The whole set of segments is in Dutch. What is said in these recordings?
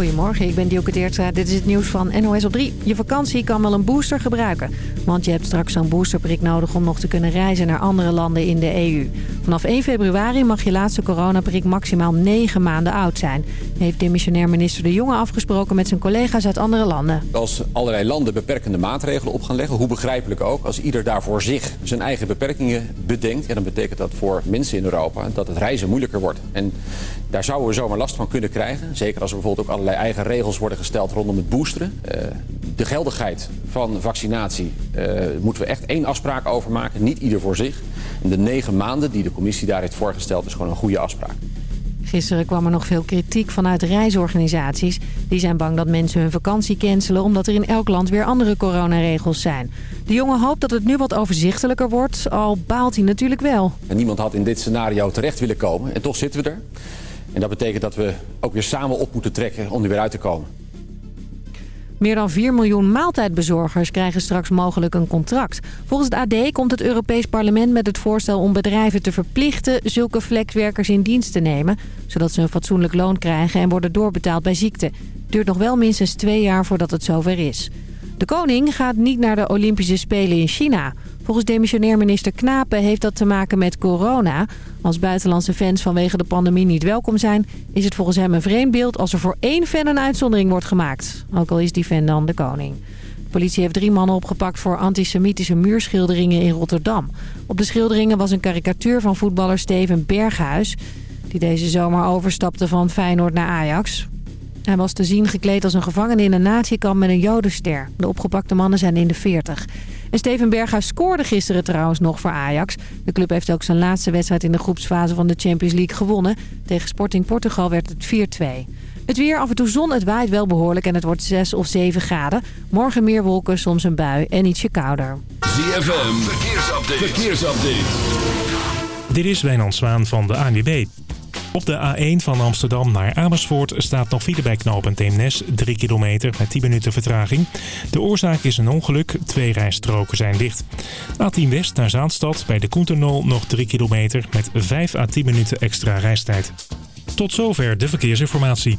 Goedemorgen, ik ben Dielke Teertstra. Dit is het nieuws van NOS op 3. Je vakantie kan wel een booster gebruiken. Want je hebt straks zo'n boosterprik nodig om nog te kunnen reizen naar andere landen in de EU. Vanaf 1 februari mag je laatste coronaprik maximaal 9 maanden oud zijn. Heeft demissionair minister De Jonge afgesproken met zijn collega's uit andere landen. Als allerlei landen beperkende maatregelen op gaan leggen, hoe begrijpelijk ook... als ieder daar voor zich zijn eigen beperkingen bedenkt... Ja, dan betekent dat voor mensen in Europa dat het reizen moeilijker wordt. En daar zouden we zomaar last van kunnen krijgen. Zeker als er bijvoorbeeld ook allerlei eigen regels worden gesteld rondom het boosteren. Uh, de geldigheid van vaccinatie uh, moeten we echt één afspraak over maken. Niet ieder voor zich. En de negen maanden die de commissie daar heeft voorgesteld is gewoon een goede afspraak. Gisteren kwam er nog veel kritiek vanuit reisorganisaties. Die zijn bang dat mensen hun vakantie cancelen... omdat er in elk land weer andere coronaregels zijn. De jongen hoopt dat het nu wat overzichtelijker wordt, al baalt hij natuurlijk wel. En niemand had in dit scenario terecht willen komen en toch zitten we er. En dat betekent dat we ook weer samen op moeten trekken om er weer uit te komen. Meer dan 4 miljoen maaltijdbezorgers krijgen straks mogelijk een contract. Volgens het AD komt het Europees Parlement met het voorstel om bedrijven te verplichten zulke flexwerkers in dienst te nemen. Zodat ze een fatsoenlijk loon krijgen en worden doorbetaald bij ziekte. Het duurt nog wel minstens twee jaar voordat het zover is. De koning gaat niet naar de Olympische Spelen in China. Volgens demissionair minister Knapen heeft dat te maken met corona. Als buitenlandse fans vanwege de pandemie niet welkom zijn... is het volgens hem een vreemd beeld als er voor één fan een uitzondering wordt gemaakt. Ook al is die fan dan de koning. De politie heeft drie mannen opgepakt voor antisemitische muurschilderingen in Rotterdam. Op de schilderingen was een karikatuur van voetballer Steven Berghuis... die deze zomer overstapte van Feyenoord naar Ajax. Hij was te zien gekleed als een gevangene in een natiekamp met een jodenster. De opgepakte mannen zijn in de 40. En Steven Berghuis scoorde gisteren trouwens nog voor Ajax. De club heeft ook zijn laatste wedstrijd in de groepsfase van de Champions League gewonnen. Tegen Sporting Portugal werd het 4-2. Het weer, af en toe zon, het waait wel behoorlijk en het wordt 6 of 7 graden. Morgen meer wolken, soms een bui en ietsje kouder. ZFM, verkeersupdate. verkeersupdate. Dit is Wijnand Zwaan van de ANWB. Op de A1 van Amsterdam naar Amersfoort staat nog file bij knooppunt Eemnes. 3 kilometer met 10 minuten vertraging. De oorzaak is een ongeluk. Twee rijstroken zijn dicht. A10 West naar Zaanstad bij de Koenternol nog 3 kilometer met 5 à 10 minuten extra reistijd. Tot zover de verkeersinformatie.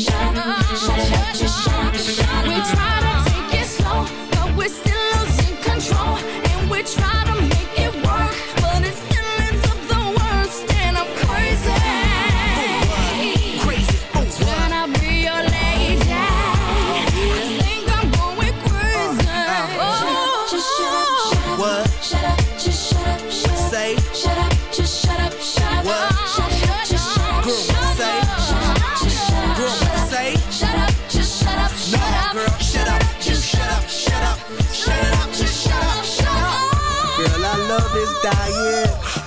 we try to take it slow, but we're still losing control, and we try.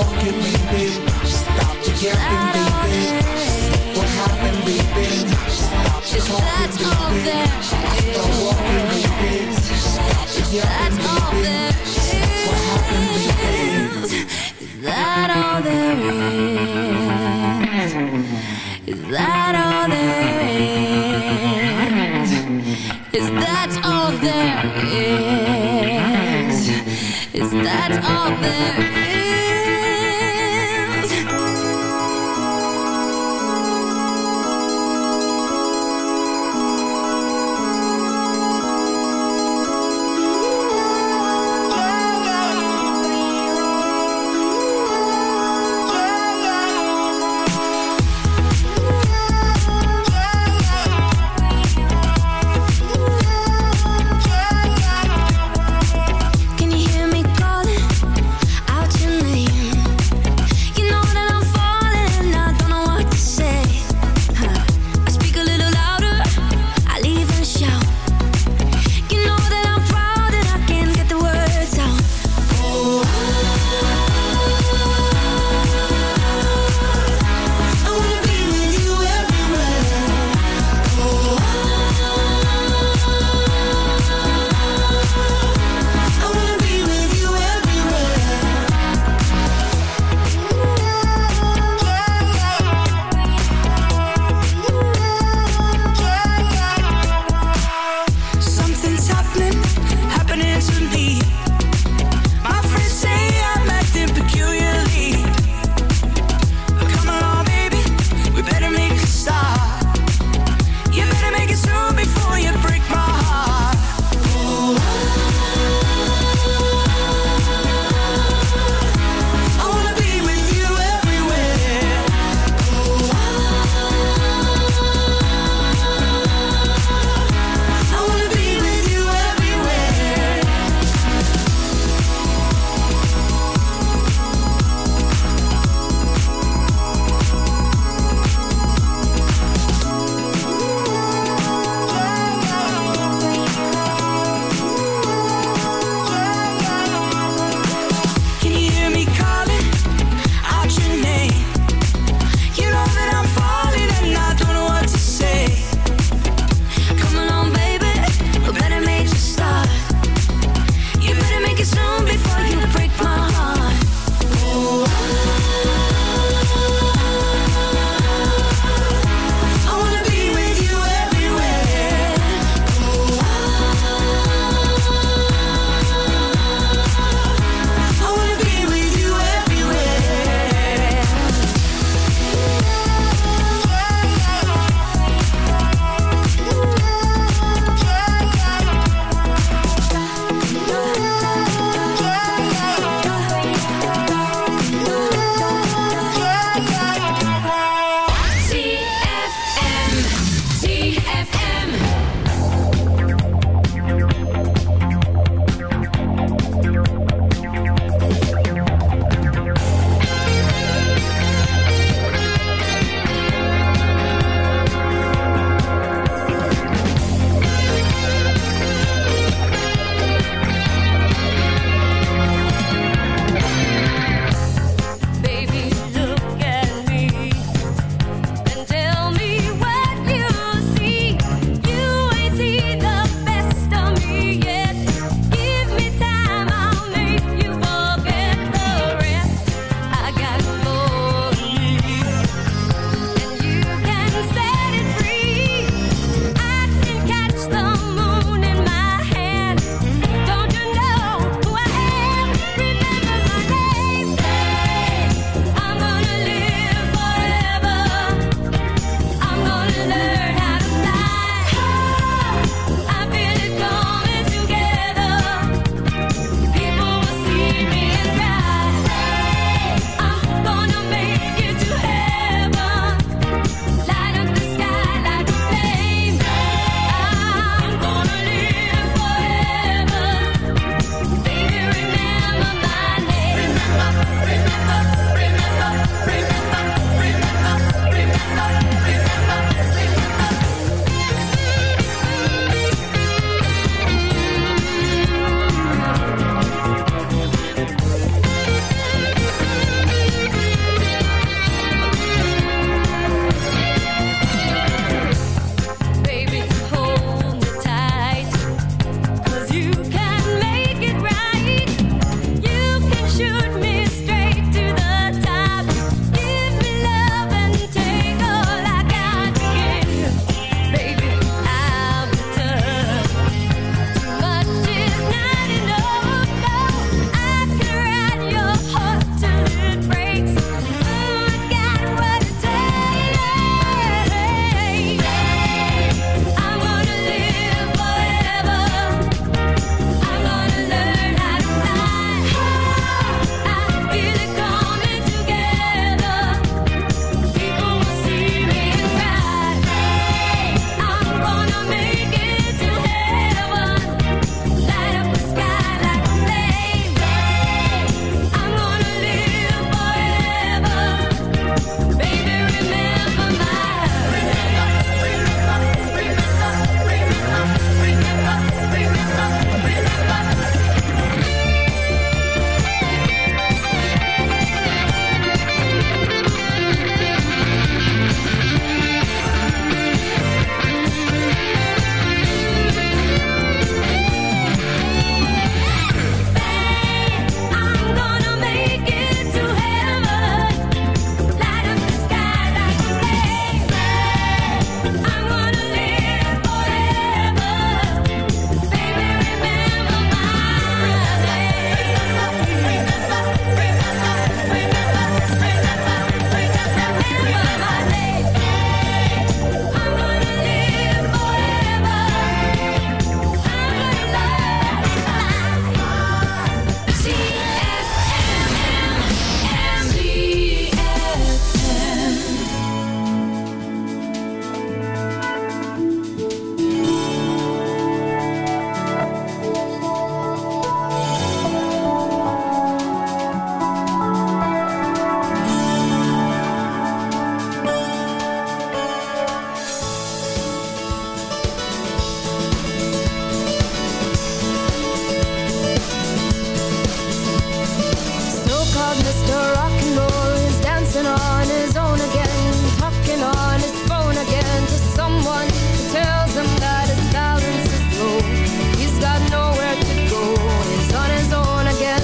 Walking, baby. Stop the yapping, baby. What happened, baby? Stop the talking, baby. Start walking, baby. Stop the yapping, baby. What happened, baby? Is that all there is? Is that all there is? Is that all there is? Is that all there is? Mr. Rock and Roll is dancing on his own again Talking on his phone again to someone who tells him that his balance is low He's got nowhere to go, he's on his own again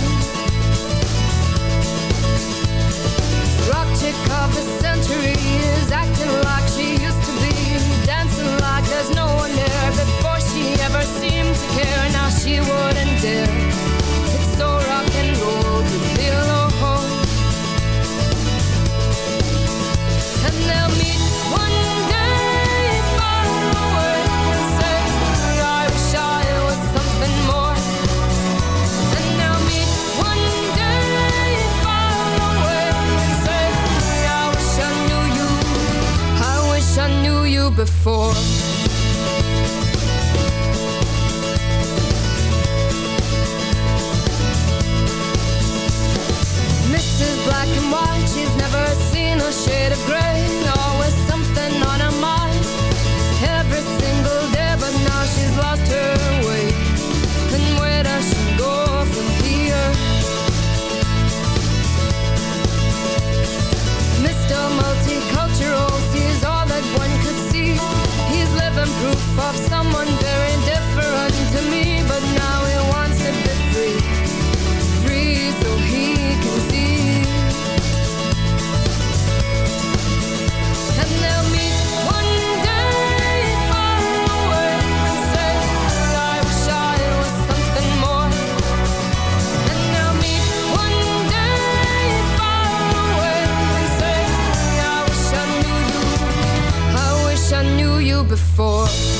Rock chick of the century is acting like she used to be Dancing like there's no one there before she ever seemed to care Now she wouldn't dare before. for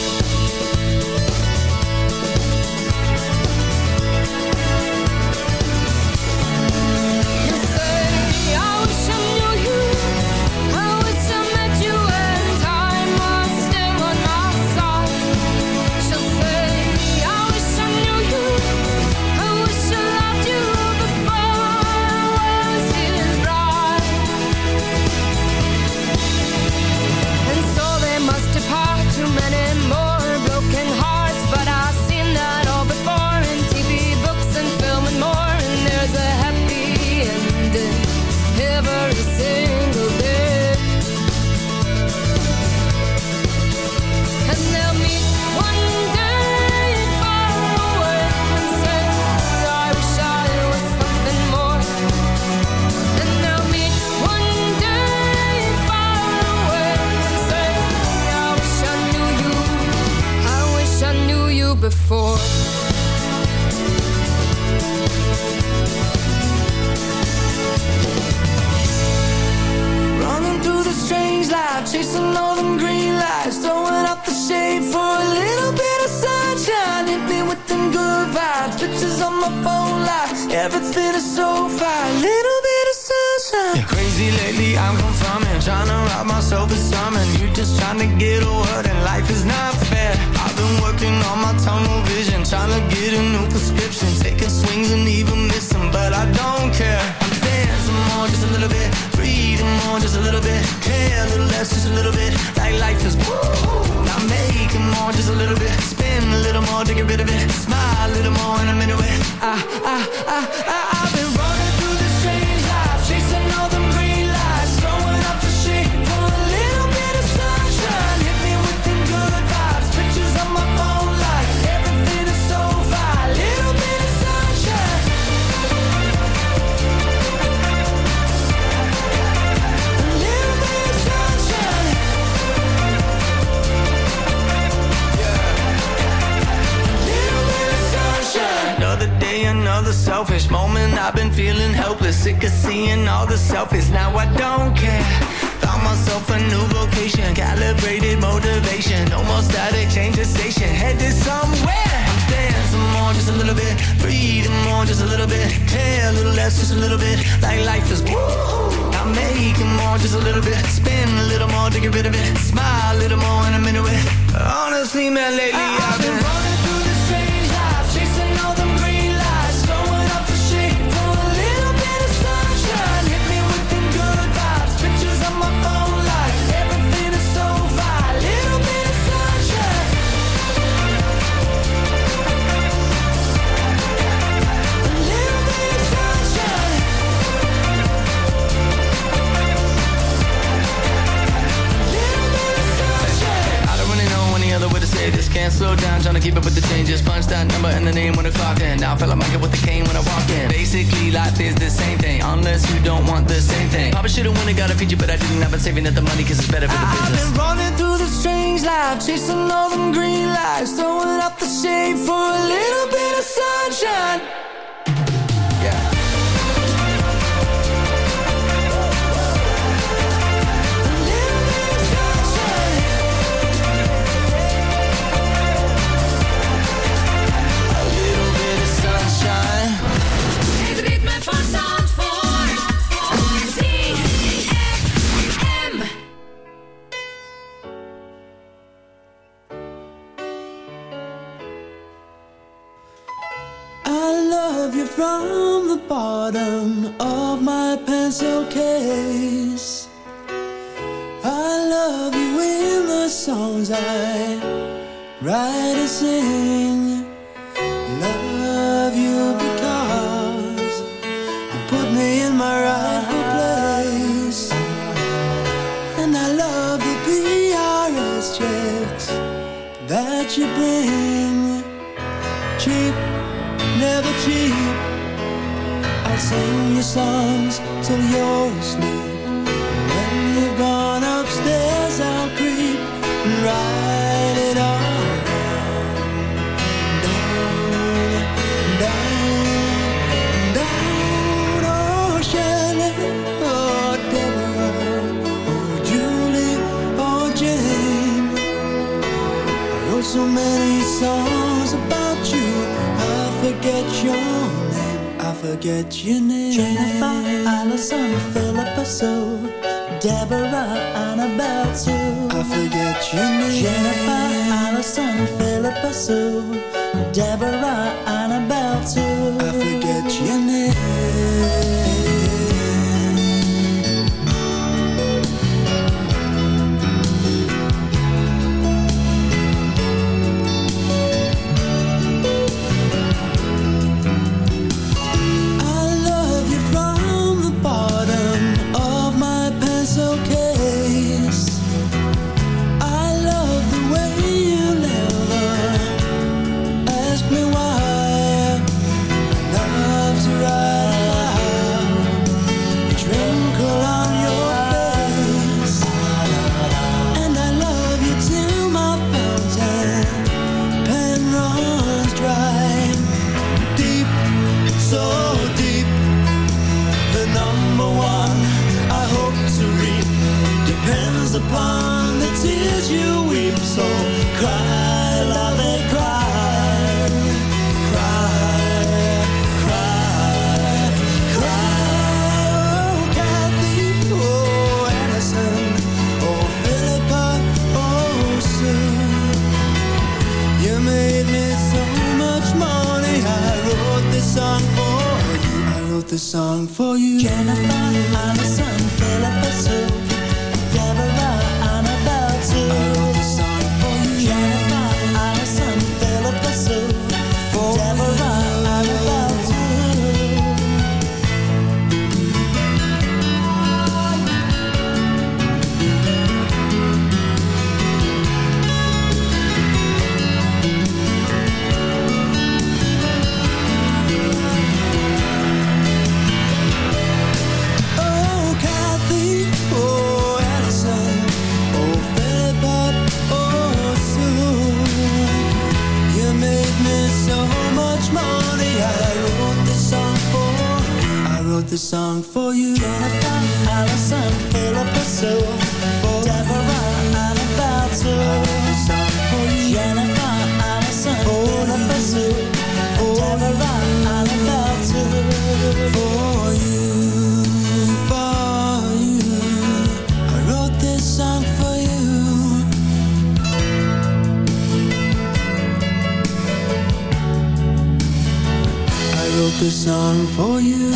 for you.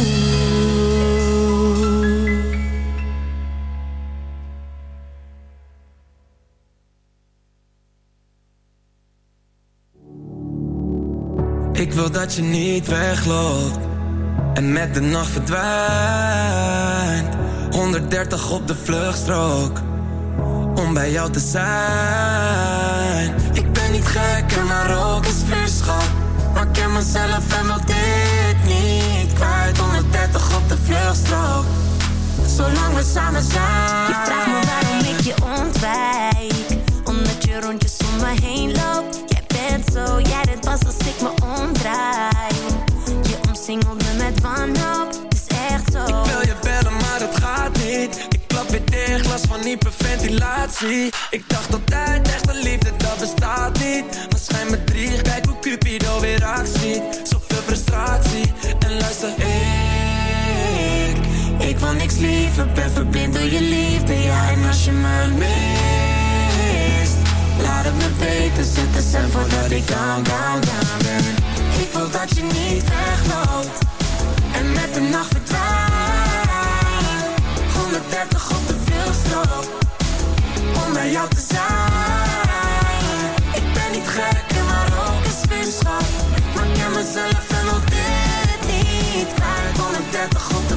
Ik wil dat je niet wegloopt en met de nacht verdwijnt. 130 op de vluchtstrook om bij jou te zijn. Ik ben niet gek en maar ook is vuurschap. Maar ik ken mezelf en wil dit niet. 130 op de vluchtstrook, zolang we samen zijn. Je vraagt me waarom ik je ontwijk Omdat je rondjes om me heen loopt Jij bent zo, jij bent pas als ik me omdraai Je omsingelt me met wanhoop, is echt zo Ik wil je bellen, maar het gaat niet. Ik klap weer dicht, last van hyperventilatie. Ik dacht altijd, echte liefde, dat bestaat niet. Maar schijn me drie, kijk hoe Cupido weer actie. Zoveel frustratie, en luister, ik... Wil niks liever, ben verblind door je liefde, ja. En als je me mist, laat het me weten. Zet de stem voordat ik down, down, down ben. Ik wil dat je niet wegloopt en met de nacht verdwijnt. 130 op de veelstrook, om bij jou te zijn. Ik ben niet gek, maar ook een zwemschap. Maar ik ken mezelf en wil dit niet kwijt. 130 op de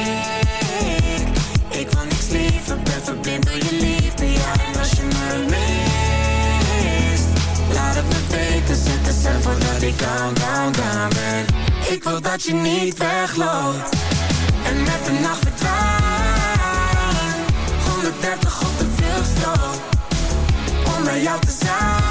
liever, ben me laat het me weten. Zet de ik down. Ik wil dat je niet wegloopt en met de nacht verdwijnt. 130 op de veelstrook, om bij jou te zijn.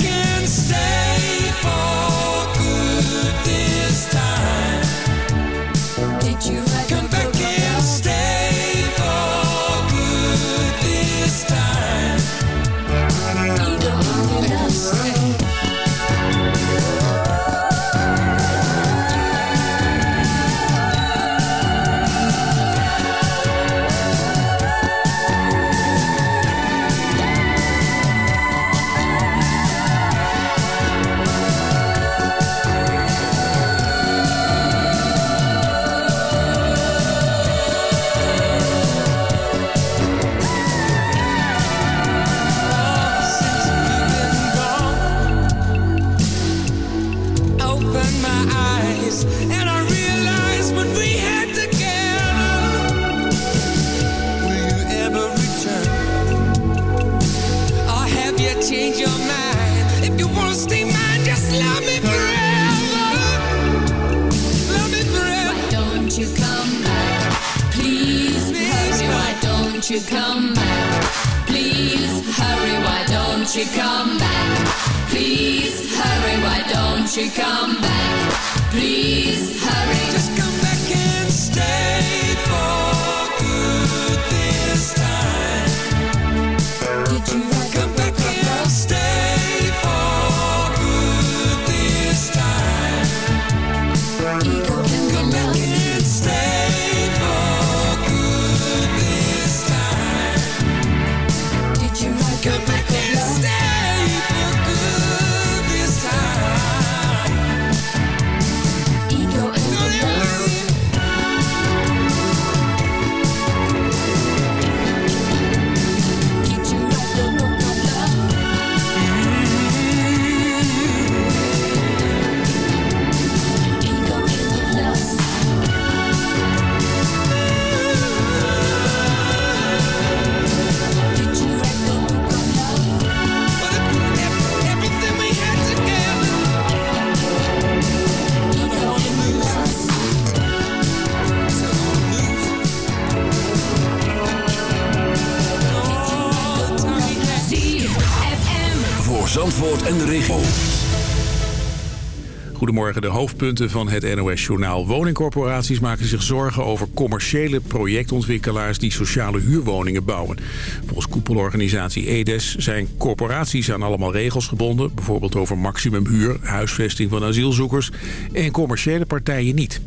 Goedemorgen, de hoofdpunten van het NOS-journaal. Woningcorporaties maken zich zorgen over commerciële projectontwikkelaars die sociale huurwoningen bouwen. Volgens koepelorganisatie EDES zijn corporaties aan allemaal regels gebonden. Bijvoorbeeld over maximumhuur, huisvesting van asielzoekers en commerciële partijen niet.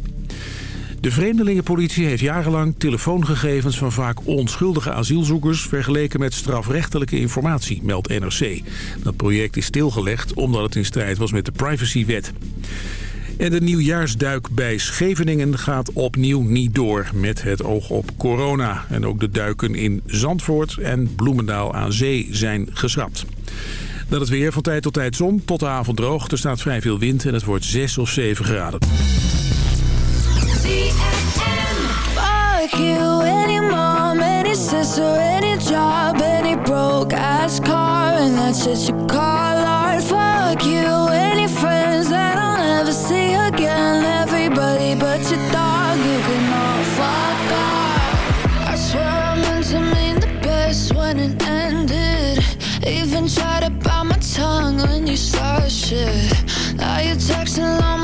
De vreemdelingenpolitie heeft jarenlang telefoongegevens van vaak onschuldige asielzoekers vergeleken met strafrechtelijke informatie, meldt NRC. Dat project is stilgelegd omdat het in strijd was met de privacywet. En de nieuwjaarsduik bij Scheveningen gaat opnieuw niet door met het oog op corona. En ook de duiken in Zandvoort en Bloemendaal aan zee zijn geschrapt. Dan het weer van tijd tot tijd zon, tot de avond droog. Er staat vrij veel wind en het wordt 6 of 7 graden. Even tried to bite my tongue when you started shit. Now you're texting all my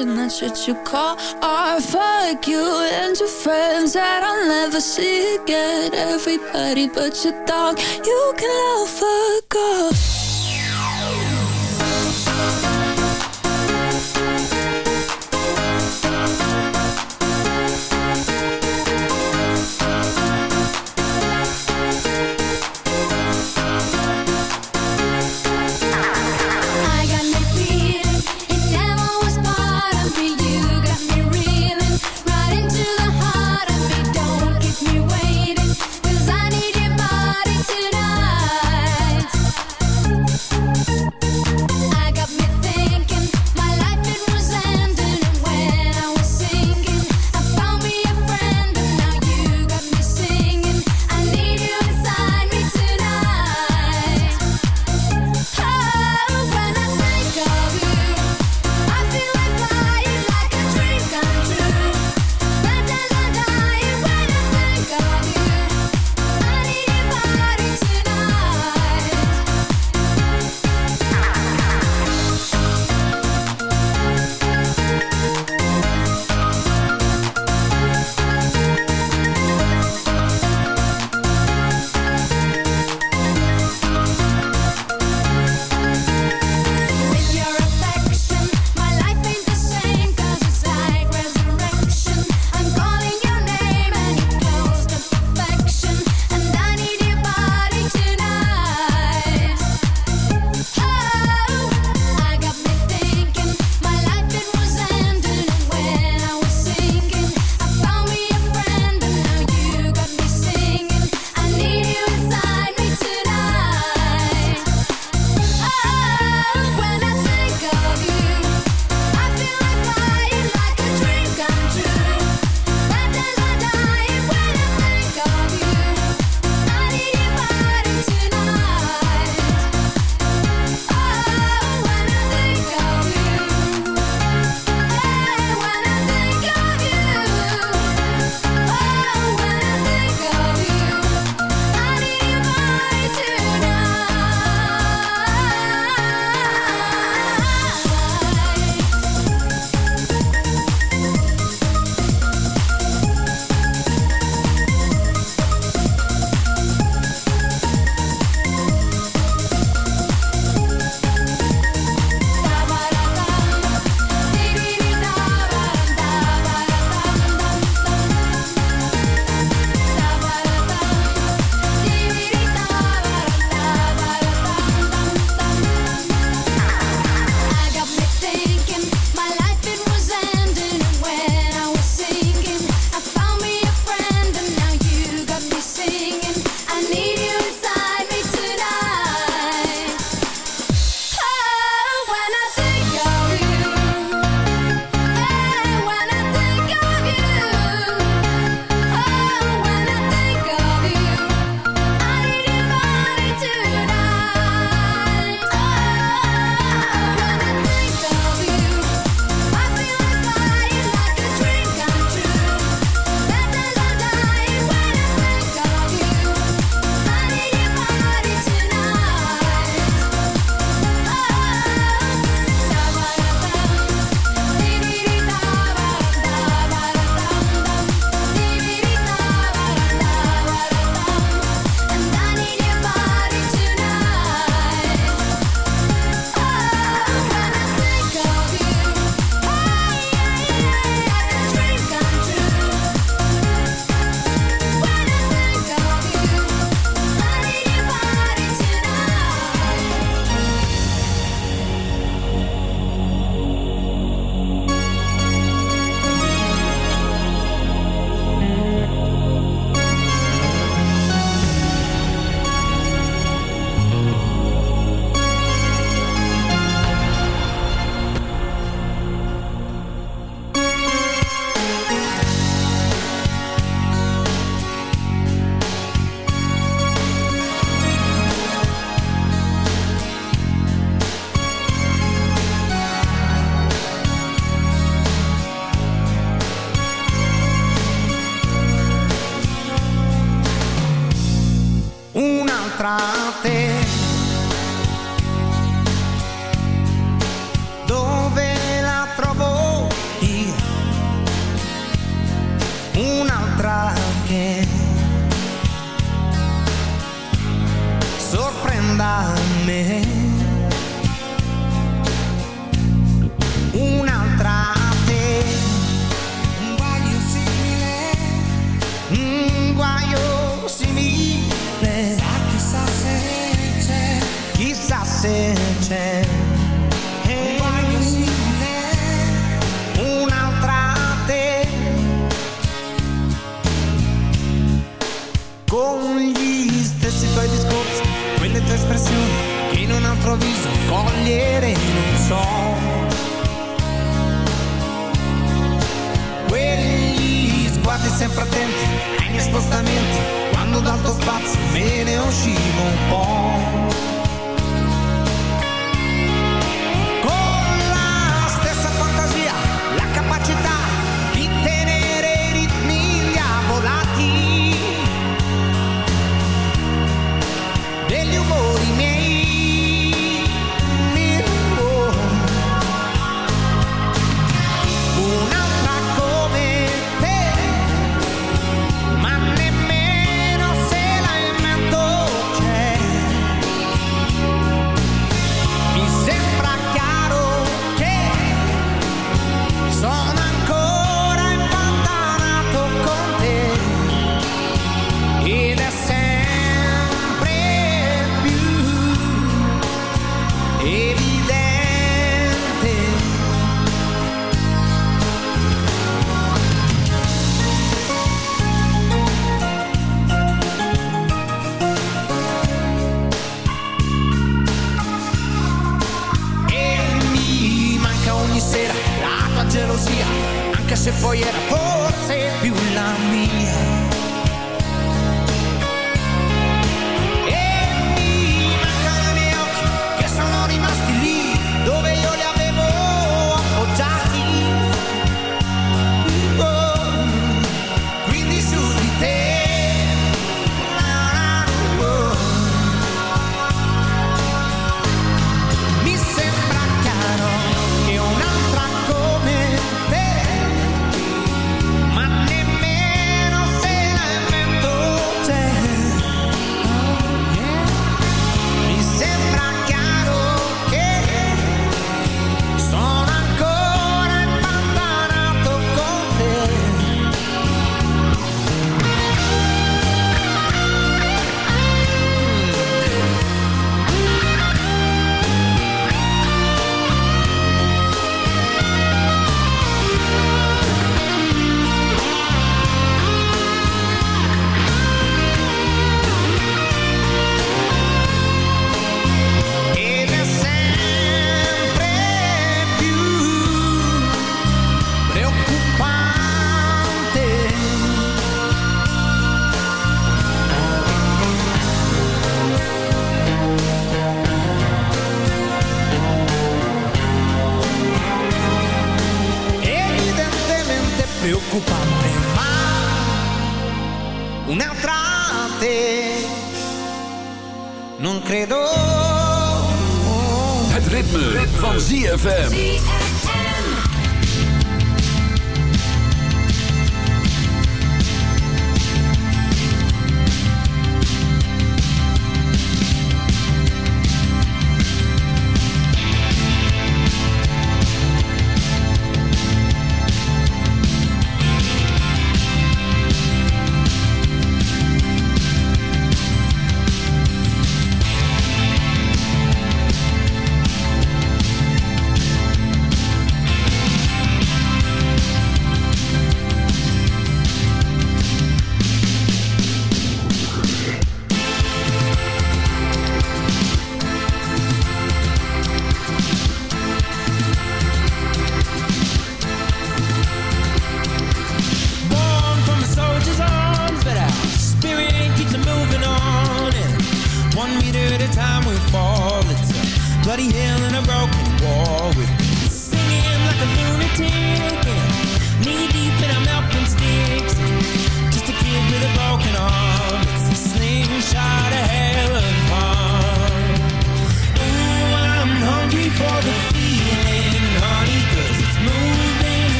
and that's what you call art. Fuck you and your friends that I'll never see again. Everybody but your dog, you can all fuck off.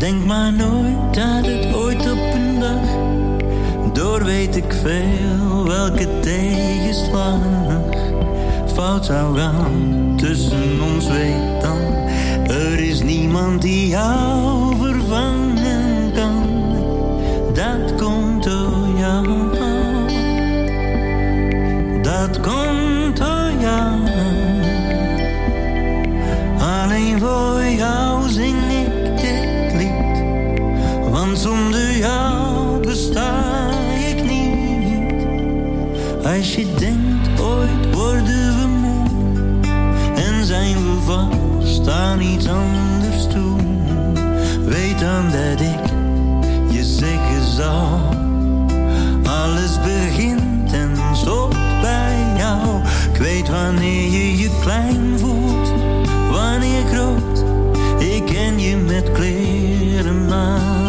Denk maar nooit dat het ooit op een dag, door weet ik veel welke tegenslag fout zou gaan tussen ons weet dan. Er is niemand die jou vervangen kan, dat komt door jou. Dat komt Als je denkt ooit worden we moe. En zijn we vast aan iets anders toe. Weet dan dat ik je zeggen zal. Alles begint en stopt bij jou. Ik weet wanneer je je klein voelt, wanneer groot. Ik ken je met kleren aan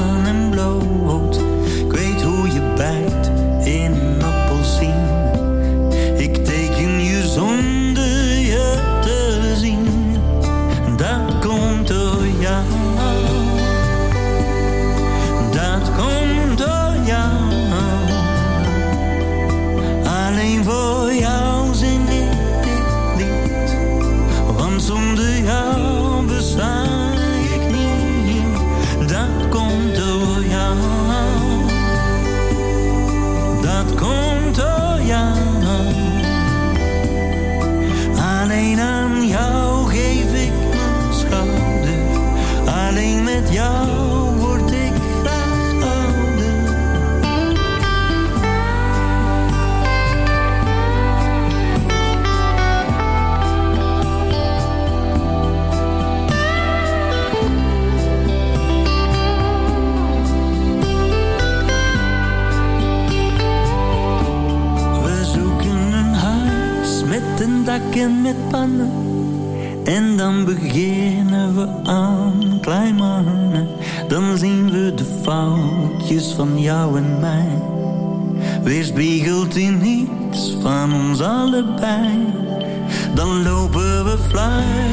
met pannen. En dan beginnen we aan klein mannen. Dan zien we de foutjes van jou en mij. Weerspiegeld in iets van ons allebei. Dan lopen we fluitend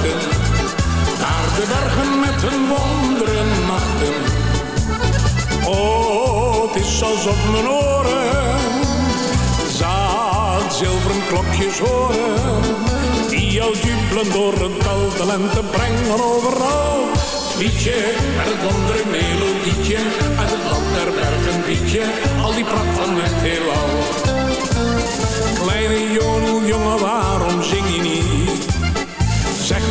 gedachten. Naar de bergen met hun wonderen nachten. Oh, het is alsof mijn oren zaad zilveren klokjes horen. Die jou jubelen door het kalte lente brengen overal. Liedje met het wondere melodietje, uit het land der bergen liedje, al die pracht van het heelal. Kleine jongen, waarom zing je niet?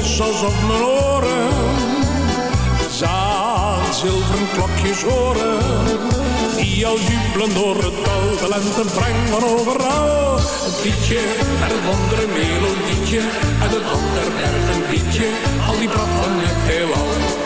Is alsof mijn oren zaad zilveren klokjes horen. Die al jubelen door het dal, de lente brengt van overal. Een liedje en een andere melodietje, en een ander erg een liedje, al die pracht van het heelal.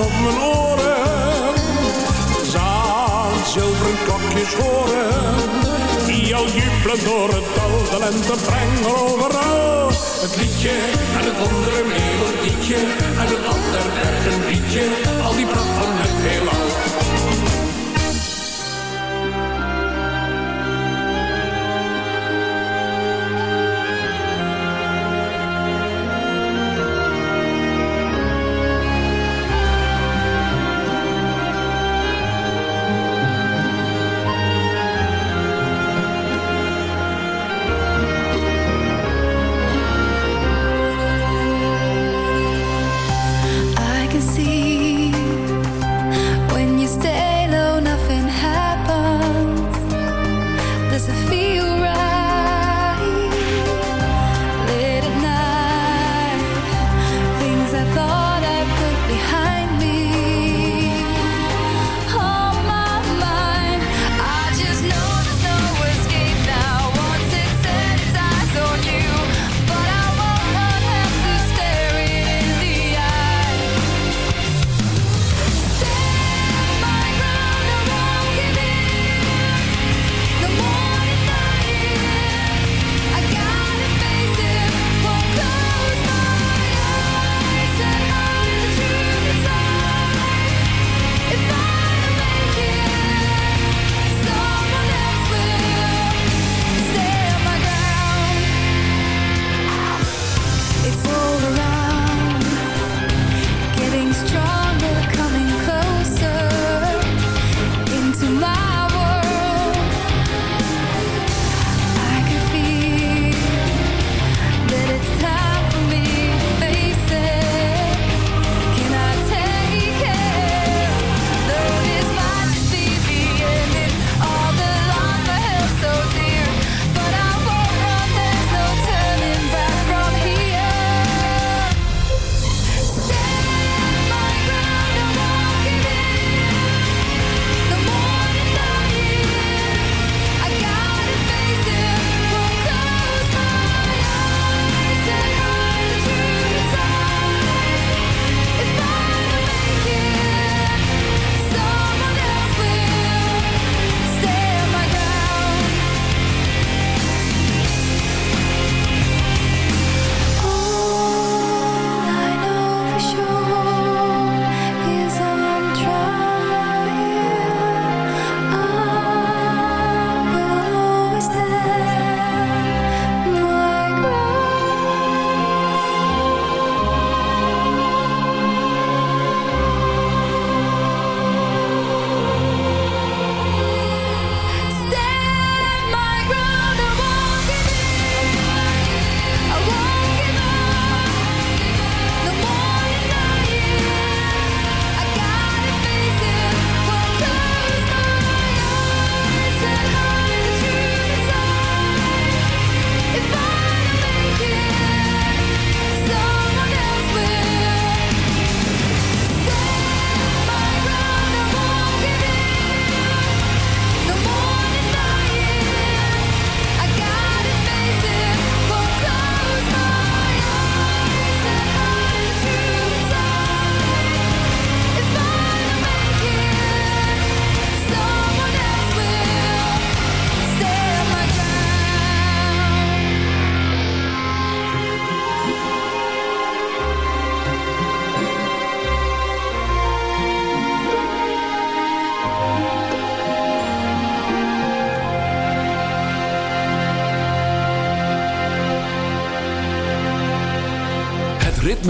Alsof mijn oren zaan zilveren klokjes horen. Die al jubelen door het dal, de lente brengen overal. Het liedje en het andere melodietje en het ander erg een liedje. Al die pracht van het heelal.